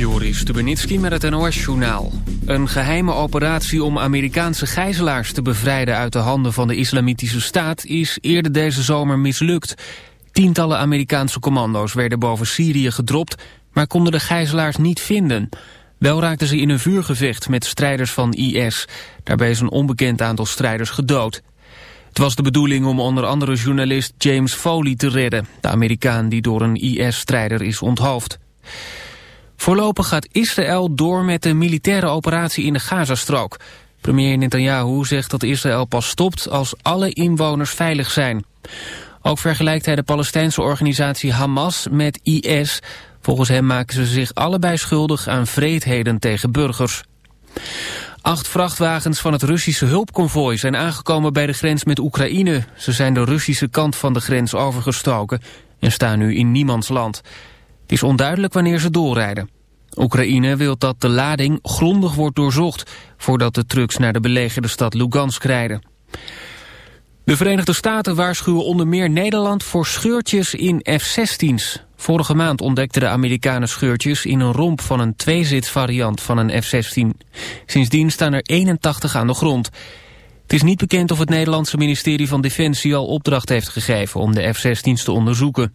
Joris Stubenitski met het NOS-journaal. Een geheime operatie om Amerikaanse gijzelaars te bevrijden... uit de handen van de Islamitische Staat is eerder deze zomer mislukt. Tientallen Amerikaanse commando's werden boven Syrië gedropt... maar konden de gijzelaars niet vinden. Wel raakten ze in een vuurgevecht met strijders van IS. Daarbij is een onbekend aantal strijders gedood. Het was de bedoeling om onder andere journalist James Foley te redden... de Amerikaan die door een IS-strijder is onthoofd. Voorlopig gaat Israël door met de militaire operatie in de Gazastrook. Premier Netanyahu zegt dat Israël pas stopt als alle inwoners veilig zijn. Ook vergelijkt hij de Palestijnse organisatie Hamas met IS. Volgens hem maken ze zich allebei schuldig aan vreedheden tegen burgers. Acht vrachtwagens van het Russische hulpconvooi zijn aangekomen bij de grens met Oekraïne. Ze zijn de Russische kant van de grens overgestoken en staan nu in niemands land. Het is onduidelijk wanneer ze doorrijden. Oekraïne wil dat de lading grondig wordt doorzocht... voordat de trucks naar de belegerde stad Lugansk rijden. De Verenigde Staten waarschuwen onder meer Nederland voor scheurtjes in F-16's. Vorige maand ontdekten de Amerikanen scheurtjes in een romp van een tweezitsvariant van een F-16. Sindsdien staan er 81 aan de grond. Het is niet bekend of het Nederlandse ministerie van Defensie al opdracht heeft gegeven om de F-16's te onderzoeken.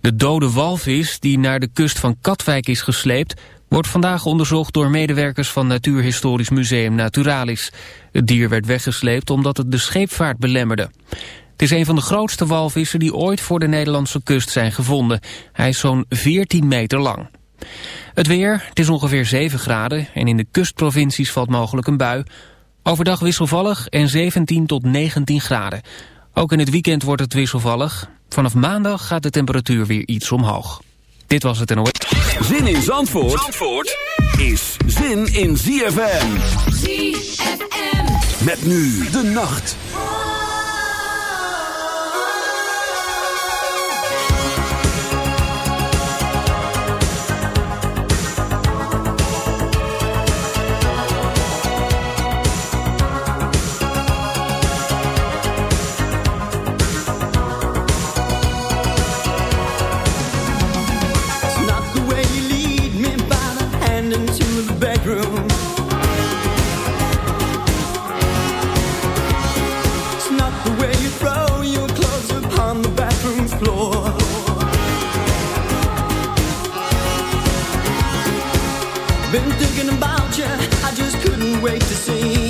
De dode walvis die naar de kust van Katwijk is gesleept... wordt vandaag onderzocht door medewerkers van Natuurhistorisch Museum Naturalis. Het dier werd weggesleept omdat het de scheepvaart belemmerde. Het is een van de grootste walvissen die ooit voor de Nederlandse kust zijn gevonden. Hij is zo'n 14 meter lang. Het weer, het is ongeveer 7 graden en in de kustprovincies valt mogelijk een bui. Overdag wisselvallig en 17 tot 19 graden. Ook in het weekend wordt het wisselvallig. Vanaf maandag gaat de temperatuur weer iets omhoog. Dit was het NOS. Zin in Zandvoort, Zandvoort is zin in ZFM. ZFM. Met nu de nacht. the bedroom. It's not the way you throw your clothes the bathroom floor. Been thinking about you, I just couldn't wait to see.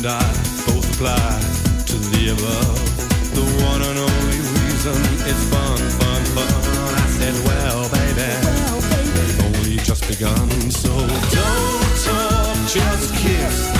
and I both apply to the above. The one and only reason it's fun, fun, fun. I said, well, baby, well, baby. only just begun. So don't talk, just kiss.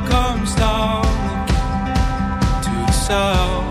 myself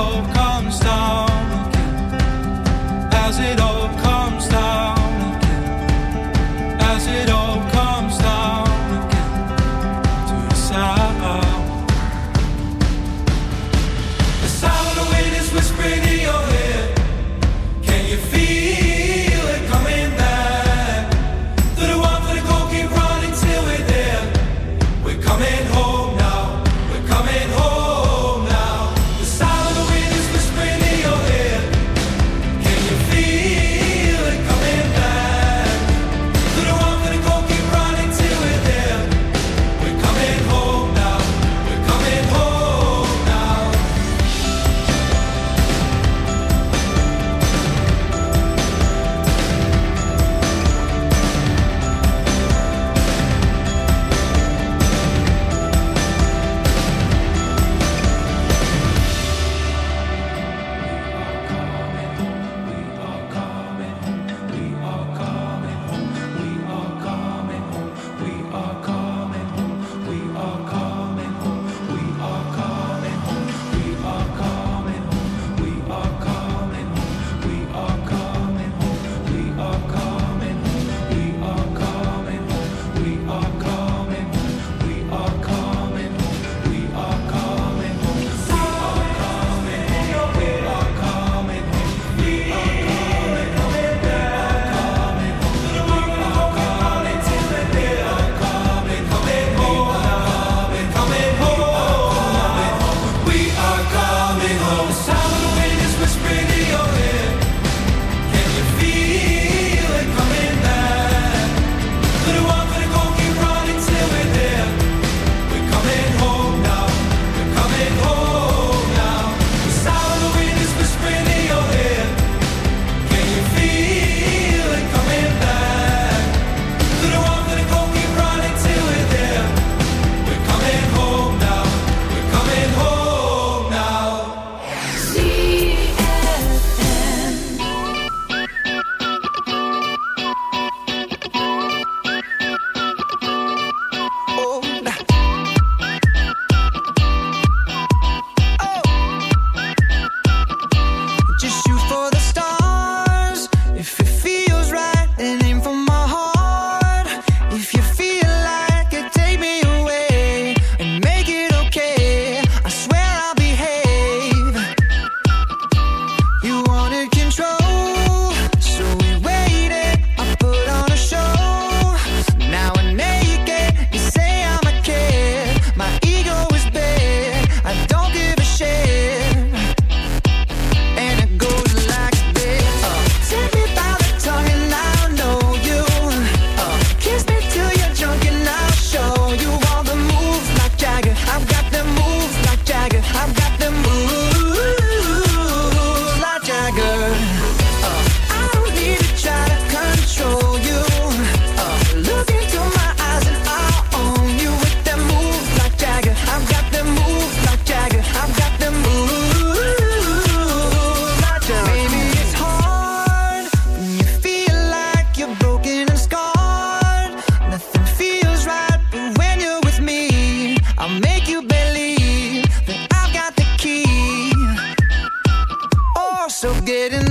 getting